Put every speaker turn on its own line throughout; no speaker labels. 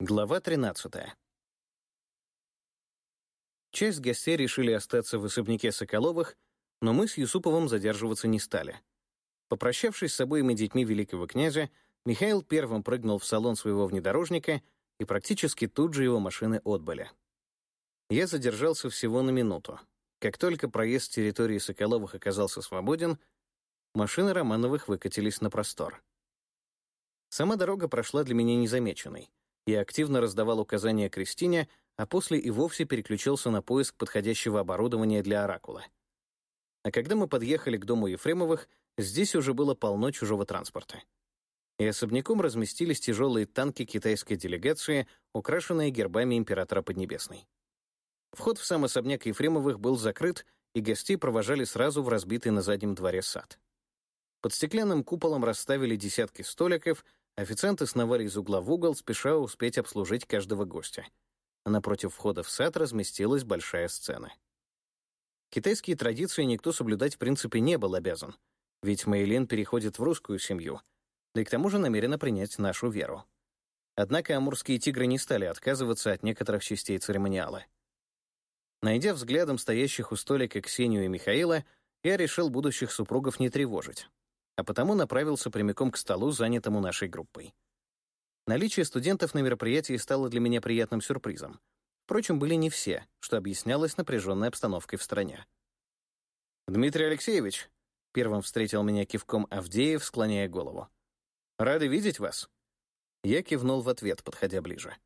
Глава 13. Часть гостей решили остаться в особняке Соколовых, но мы с Юсуповым задерживаться не стали. Попрощавшись с обоими детьми великого князя, Михаил первым прыгнул в салон своего внедорожника, и практически тут же его машины отбыли. Я задержался всего на минуту. Как только проезд территории Соколовых оказался свободен, машины Романовых выкатились на простор. Сама дорога прошла для меня незамеченной. Я активно раздавал указания Кристине, а после и вовсе переключился на поиск подходящего оборудования для оракула. А когда мы подъехали к дому Ефремовых, здесь уже было полно чужого транспорта. И особняком разместились тяжелые танки китайской делегации, украшенные гербами императора Поднебесной. Вход в сам особняк Ефремовых был закрыт, и гостей провожали сразу в разбитый на заднем дворе сад. Под стеклянным куполом расставили десятки столиков — Официанты сновали из угла в угол, спеша успеть обслужить каждого гостя. А напротив входа в сад разместилась большая сцена. Китайские традиции никто соблюдать в принципе не был обязан, ведь Мэйлин переходит в русскую семью, да и к тому же намерена принять нашу веру. Однако амурские тигры не стали отказываться от некоторых частей церемониала. Найдя взглядом стоящих у столика Ксению и Михаила, я решил будущих супругов не тревожить а потому направился прямиком к столу, занятому нашей группой. Наличие студентов на мероприятии стало для меня приятным сюрпризом. Впрочем, были не все, что объяснялось напряженной обстановкой в стране. «Дмитрий Алексеевич», — первым встретил меня кивком Авдеев, склоняя голову. «Рады видеть вас». Я кивнул в ответ, подходя ближе.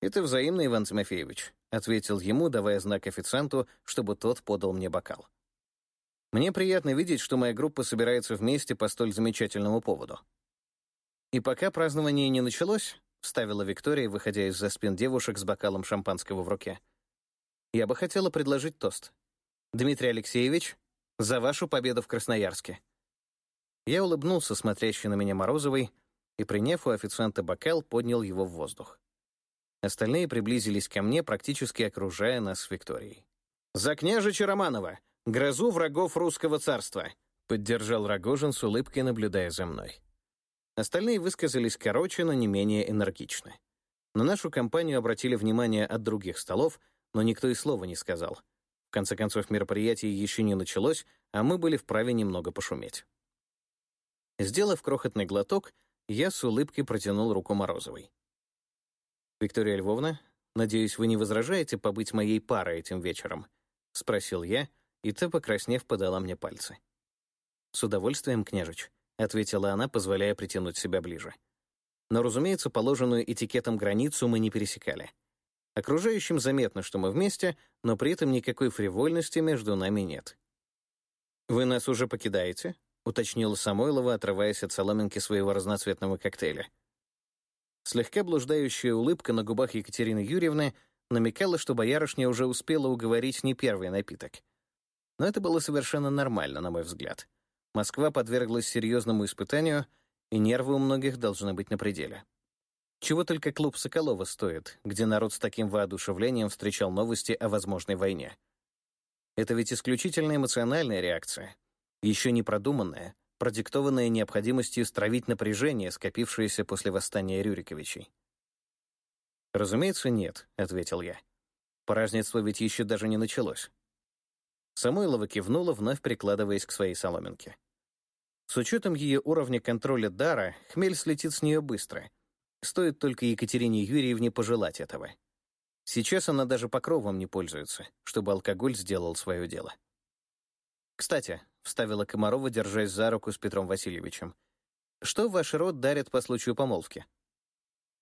«Это взаимно, Иван Тимофеевич», — ответил ему, давая знак официанту, чтобы тот подал мне бокал. Мне приятно видеть, что моя группа собирается вместе по столь замечательному поводу. И пока празднование не началось, вставила Виктория, выходя из-за спин девушек с бокалом шампанского в руке. Я бы хотела предложить тост. Дмитрий Алексеевич, за вашу победу в Красноярске. Я улыбнулся, смотрящий на меня Морозовой, и, приняв у официанта бокал, поднял его в воздух. Остальные приблизились ко мне, практически окружая нас с Викторией. «За княжича Романова! Грозу врагов русского царства», — поддержал Рогожин с улыбкой, наблюдая за мной. Остальные высказались короче, но не менее энергично. На нашу компанию обратили внимание от других столов, но никто и слова не сказал. В конце концов, мероприятие еще не началось, а мы были вправе немного пошуметь. Сделав крохотный глоток, я с улыбкой протянул руку Морозовой. «Виктория Львовна, надеюсь, вы не возражаете побыть моей парой этим вечером?» — спросил я, — и та, покраснев, подала мне пальцы. «С удовольствием, княжич», — ответила она, позволяя притянуть себя ближе. Но, разумеется, положенную этикетом границу мы не пересекали. Окружающим заметно, что мы вместе, но при этом никакой фривольности между нами нет. «Вы нас уже покидаете?» — уточнила Самойлова, отрываясь от соломинки своего разноцветного коктейля. Слегка блуждающая улыбка на губах Екатерины Юрьевны намекала, что боярышня уже успела уговорить не первый напиток — но это было совершенно нормально, на мой взгляд. Москва подверглась серьезному испытанию, и нервы у многих должны быть на пределе. Чего только клуб Соколова стоит, где народ с таким воодушевлением встречал новости о возможной войне. Это ведь исключительно эмоциональная реакция, еще не продуманная, продиктованная необходимостью стравить напряжение, скопившееся после восстания Рюриковичей. «Разумеется, нет», — ответил я. «Празднество ведь еще даже не началось». Самойлова кивнула, вновь прикладываясь к своей соломинке. С учетом ее уровня контроля дара, хмель слетит с нее быстро. Стоит только Екатерине Юрьевне пожелать этого. Сейчас она даже покровом не пользуется, чтобы алкоголь сделал свое дело. «Кстати», — вставила Комарова, держась за руку с Петром Васильевичем, «что ваш род дарит по случаю помолвки?»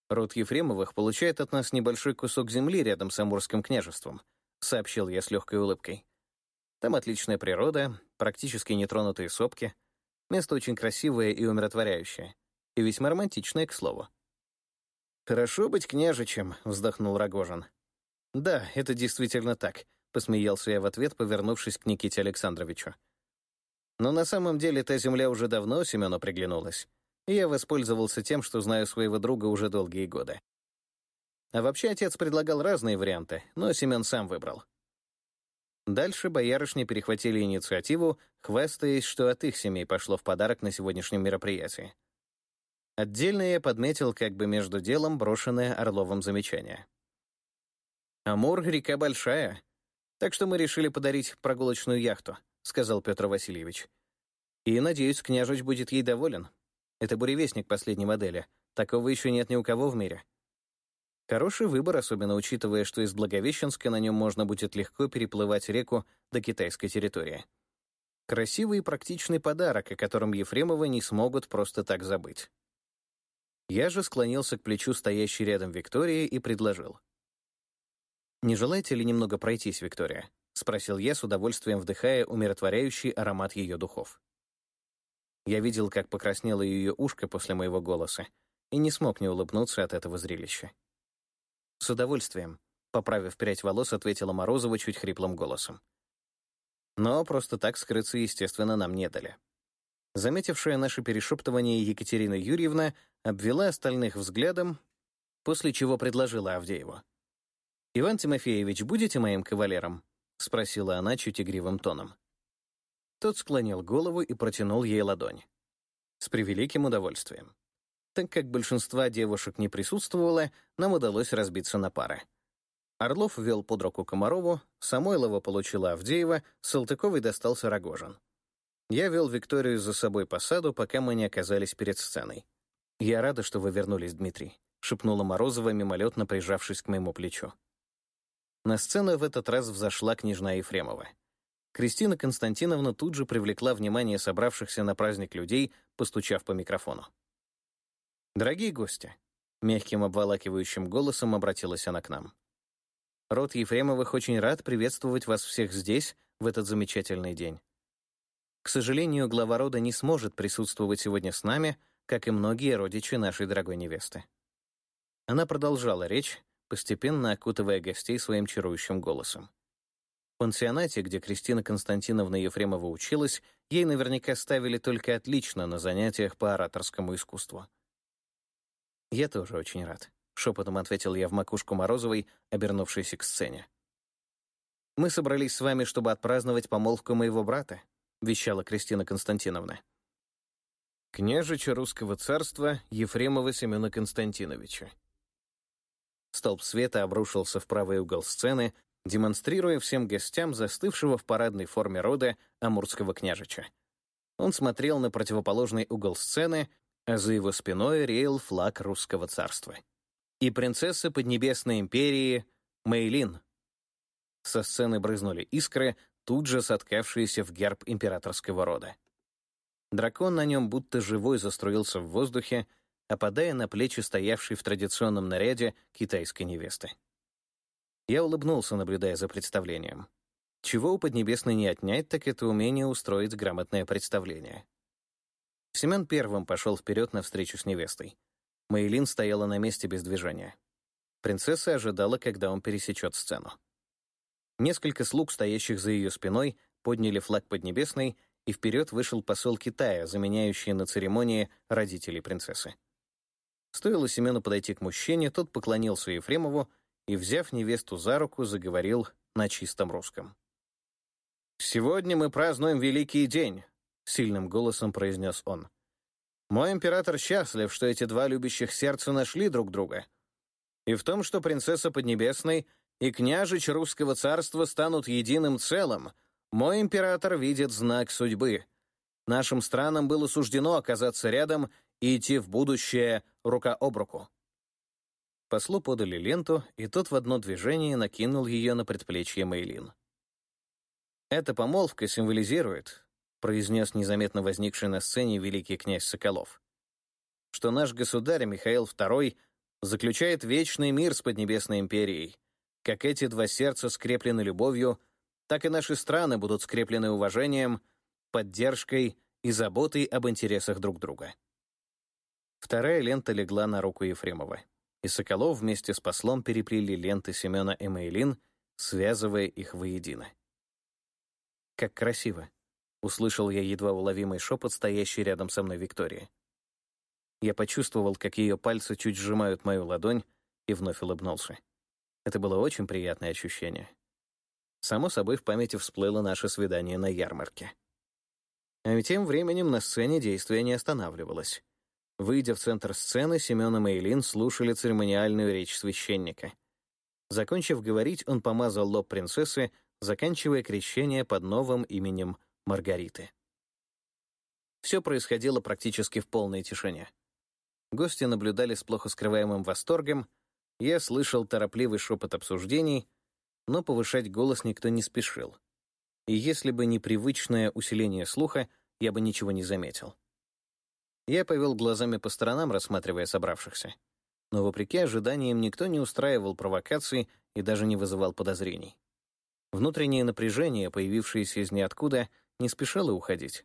«Род Ефремовых получает от нас небольшой кусок земли рядом с Амурским княжеством», — сообщил я с легкой улыбкой. Там отличная природа, практически нетронутые сопки. Место очень красивое и умиротворяющее. И весьма романтичное, к слову. «Хорошо быть княжичем», — вздохнул Рогожин. «Да, это действительно так», — посмеялся я в ответ, повернувшись к Никите Александровичу. «Но на самом деле та земля уже давно Семену приглянулась, и я воспользовался тем, что знаю своего друга уже долгие годы. А вообще отец предлагал разные варианты, но Семен сам выбрал. Дальше боярышни перехватили инициативу, хвастаясь, что от их семей пошло в подарок на сегодняшнем мероприятии. Отдельно я подметил как бы между делом брошенное Орловым замечание. «Амур — река большая, так что мы решили подарить прогулочную яхту», — сказал Петр Васильевич. «И, надеюсь, княжич будет ей доволен. Это буревестник последней модели. Такого еще нет ни у кого в мире». Хороший выбор, особенно учитывая, что из Благовещенска на нем можно будет легко переплывать реку до китайской территории. Красивый и практичный подарок, о котором Ефремовы не смогут просто так забыть. Я же склонился к плечу стоящей рядом Виктории и предложил. «Не желаете ли немного пройтись, Виктория?» — спросил я, с удовольствием вдыхая умиротворяющий аромат ее духов. Я видел, как покраснело ее ушко после моего голоса, и не смог не улыбнуться от этого зрелища. «С удовольствием», — поправив прядь волос, ответила Морозова чуть хриплым голосом. Но просто так скрыться, естественно, нам не дали. Заметившая наше перешептывание Екатерина Юрьевна обвела остальных взглядом, после чего предложила Авдееву. «Иван Тимофеевич, будете моим кавалером?» — спросила она чуть игривым тоном. Тот склонил голову и протянул ей ладонь. С превеликим удовольствием. Так как большинства девушек не присутствовало, нам удалось разбиться на пары. Орлов вел под руку Комарову, Самойлова получила Авдеева, Салтыковой достался Рогожин. Я вел Викторию за собой по саду, пока мы не оказались перед сценой. «Я рада, что вы вернулись, Дмитрий», — шепнула Морозова, мимолетно прижавшись к моему плечу. На сцену в этот раз взошла княжна Ефремова. Кристина Константиновна тут же привлекла внимание собравшихся на праздник людей, постучав по микрофону. «Дорогие гости», — мягким обволакивающим голосом обратилась она к нам. «Род Ефремовых очень рад приветствовать вас всех здесь, в этот замечательный день. К сожалению, глава рода не сможет присутствовать сегодня с нами, как и многие родичи нашей дорогой невесты». Она продолжала речь, постепенно окутывая гостей своим чарующим голосом. В пансионате, где Кристина Константиновна Ефремова училась, ей наверняка ставили только отлично на занятиях по ораторскому искусству. «Я тоже очень рад», — шепотом ответил я в макушку Морозовой, обернувшейся к сцене. «Мы собрались с вами, чтобы отпраздновать помолвку моего брата», — вещала Кристина Константиновна. «Княжича русского царства Ефремова Семена Константиновича». Столб света обрушился в правый угол сцены, демонстрируя всем гостям застывшего в парадной форме рода амурского княжича. Он смотрел на противоположный угол сцены, а за его спиной реял флаг русского царства. И принцесса Поднебесной империи Мейлин. Со сцены брызнули искры, тут же соткавшиеся в герб императорского рода. Дракон на нем будто живой заструился в воздухе, опадая на плечи стоявшей в традиционном наряде китайской невесты. Я улыбнулся, наблюдая за представлением. Чего у Поднебесной не отнять, так это умение устроить грамотное представление. Семен первым пошел вперед навстречу с невестой. Мейлин стояла на месте без движения. Принцесса ожидала, когда он пересечет сцену. Несколько слуг, стоящих за ее спиной, подняли флаг Поднебесной, и вперед вышел посол Китая, заменяющий на церемонии родителей принцессы. Стоило Семену подойти к мужчине, тот поклонился Ефремову и, взяв невесту за руку, заговорил на чистом русском. «Сегодня мы празднуем великий день, сильным голосом произнес он. «Мой император счастлив, что эти два любящих сердца нашли друг друга. И в том, что принцесса Поднебесной и княжич русского царства станут единым целым, мой император видит знак судьбы. Нашим странам было суждено оказаться рядом и идти в будущее рука об руку». Послу подали ленту, и тот в одно движение накинул ее на предплечье Мейлин. Эта помолвка символизирует, произнес незаметно возникший на сцене великий князь Соколов, что наш государь Михаил II заключает вечный мир с Поднебесной империей. Как эти два сердца скреплены любовью, так и наши страны будут скреплены уважением, поддержкой и заботой об интересах друг друга. Вторая лента легла на руку Ефремова, и Соколов вместе с послом переплели ленты Семена и Мейлин, связывая их воедино. Как красиво. Услышал я едва уловимый шепот, стоящий рядом со мной Виктории. Я почувствовал, как ее пальцы чуть сжимают мою ладонь, и вновь улыбнулся. Это было очень приятное ощущение. Само собой, в памяти всплыло наше свидание на ярмарке. А тем временем на сцене действие не останавливалось. Выйдя в центр сцены, Семен и Мейлин слушали церемониальную речь священника. Закончив говорить, он помазал лоб принцессы, заканчивая крещение под новым именем Маргариты. Все происходило практически в полной тишине. Гости наблюдали с плохо скрываемым восторгом, я слышал торопливый шепот обсуждений, но повышать голос никто не спешил. И если бы не привычное усиление слуха, я бы ничего не заметил. Я повел глазами по сторонам, рассматривая собравшихся. Но, вопреки ожиданиям, никто не устраивал провокаций и даже не вызывал подозрений. Внутреннее напряжение, появившееся из ниоткуда, не спешало уходить.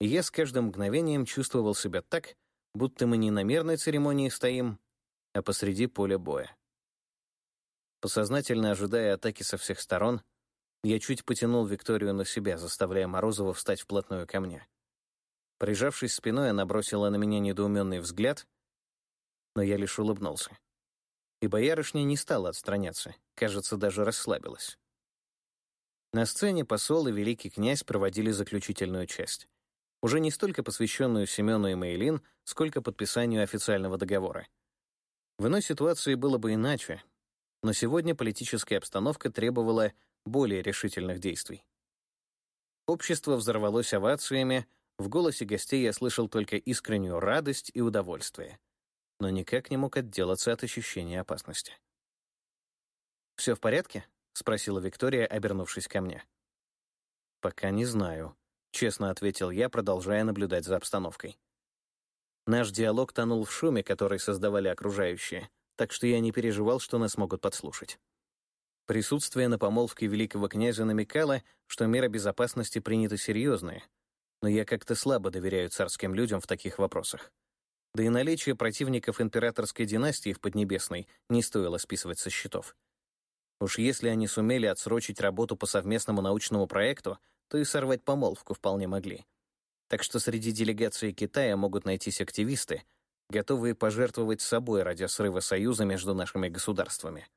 Я с каждым мгновением чувствовал себя так, будто мы не на мирной церемонии стоим, а посреди поля боя. Посознательно ожидая атаки со всех сторон, я чуть потянул Викторию на себя, заставляя Морозова встать вплотную ко мне. Прижавшись спиной, она бросила на меня недоуменный взгляд, но я лишь улыбнулся. И боярышня не стала отстраняться, кажется, даже расслабилась. На сцене посол и великий князь проводили заключительную часть. Уже не столько посвященную Семену и Мейлин, сколько подписанию официального договора. В иной ситуации было бы иначе, но сегодня политическая обстановка требовала более решительных действий. Общество взорвалось овациями, в голосе гостей я слышал только искреннюю радость и удовольствие, но никак не мог отделаться от ощущения опасности. «Все в порядке?» — спросила Виктория, обернувшись ко мне. «Пока не знаю», — честно ответил я, продолжая наблюдать за обстановкой. Наш диалог тонул в шуме, который создавали окружающие, так что я не переживал, что нас могут подслушать. Присутствие на помолвке великого князя намекало, что меры безопасности приняты серьезные, но я как-то слабо доверяю царским людям в таких вопросах. Да и наличие противников императорской династии в Поднебесной не стоило списывать со счетов. Уж если они сумели отсрочить работу по совместному научному проекту, то и сорвать помолвку вполне могли. Так что среди делегации Китая могут найтись активисты, готовые пожертвовать собой ради срыва союза между нашими государствами.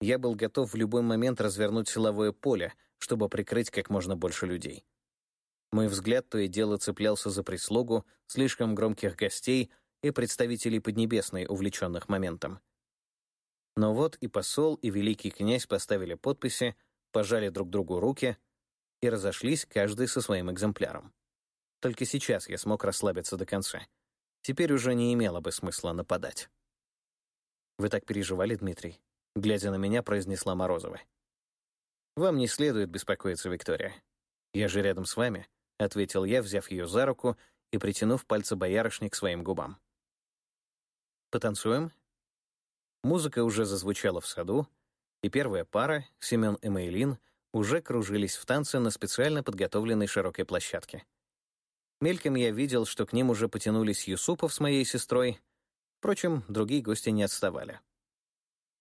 Я был готов в любой момент развернуть силовое поле, чтобы прикрыть как можно больше людей. Мой взгляд то и дело цеплялся за прислугу, слишком громких гостей и представителей Поднебесной, увлеченных моментом. Но вот и посол, и великий князь поставили подписи, пожали друг другу руки и разошлись каждый со своим экземпляром. Только сейчас я смог расслабиться до конца. Теперь уже не имело бы смысла нападать. «Вы так переживали, Дмитрий?» Глядя на меня, произнесла Морозова. «Вам не следует беспокоиться, Виктория. Я же рядом с вами», — ответил я, взяв ее за руку и притянув пальцы боярышни к своим губам. «Потанцуем?» Музыка уже зазвучала в саду, и первая пара, Семен и Мейлин, уже кружились в танце на специально подготовленной широкой площадке. Мельком я видел, что к ним уже потянулись Юсупов с моей сестрой. Впрочем, другие гости не отставали.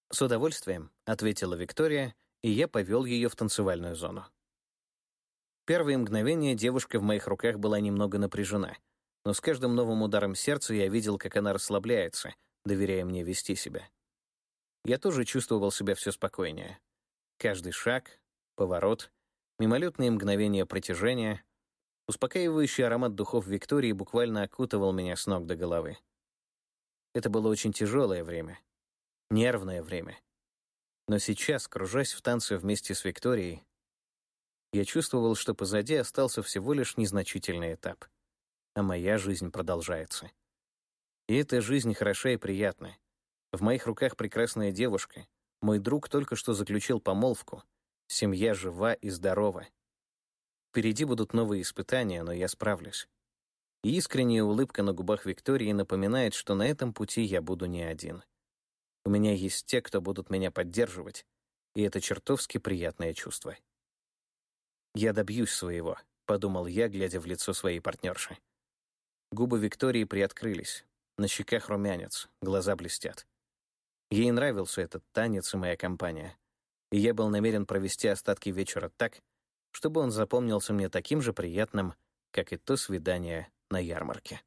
«С удовольствием», — ответила Виктория, и я повел ее в танцевальную зону. Первые мгновения девушка в моих руках была немного напряжена, но с каждым новым ударом сердца я видел, как она расслабляется, доверяя мне вести себя я тоже чувствовал себя все спокойнее. Каждый шаг, поворот, мимолетные мгновения протяжения, успокаивающий аромат духов Виктории буквально окутывал меня с ног до головы. Это было очень тяжелое время, нервное время. Но сейчас, кружась в танце вместе с Викторией, я чувствовал, что позади остался всего лишь незначительный этап, а моя жизнь продолжается. И эта жизнь хороша и приятна, в моих руках прекрасная девушка. Мой друг только что заключил помолвку. Семья жива и здорова. Впереди будут новые испытания, но я справлюсь. И искренняя улыбка на губах Виктории напоминает, что на этом пути я буду не один. У меня есть те, кто будут меня поддерживать, и это чертовски приятное чувство. «Я добьюсь своего», — подумал я, глядя в лицо своей партнерши. Губы Виктории приоткрылись, на щеках румянец, глаза блестят. Ей нравился этот танец и моя компания, и я был намерен провести остатки вечера так, чтобы он запомнился мне таким же приятным, как и то свидание на ярмарке.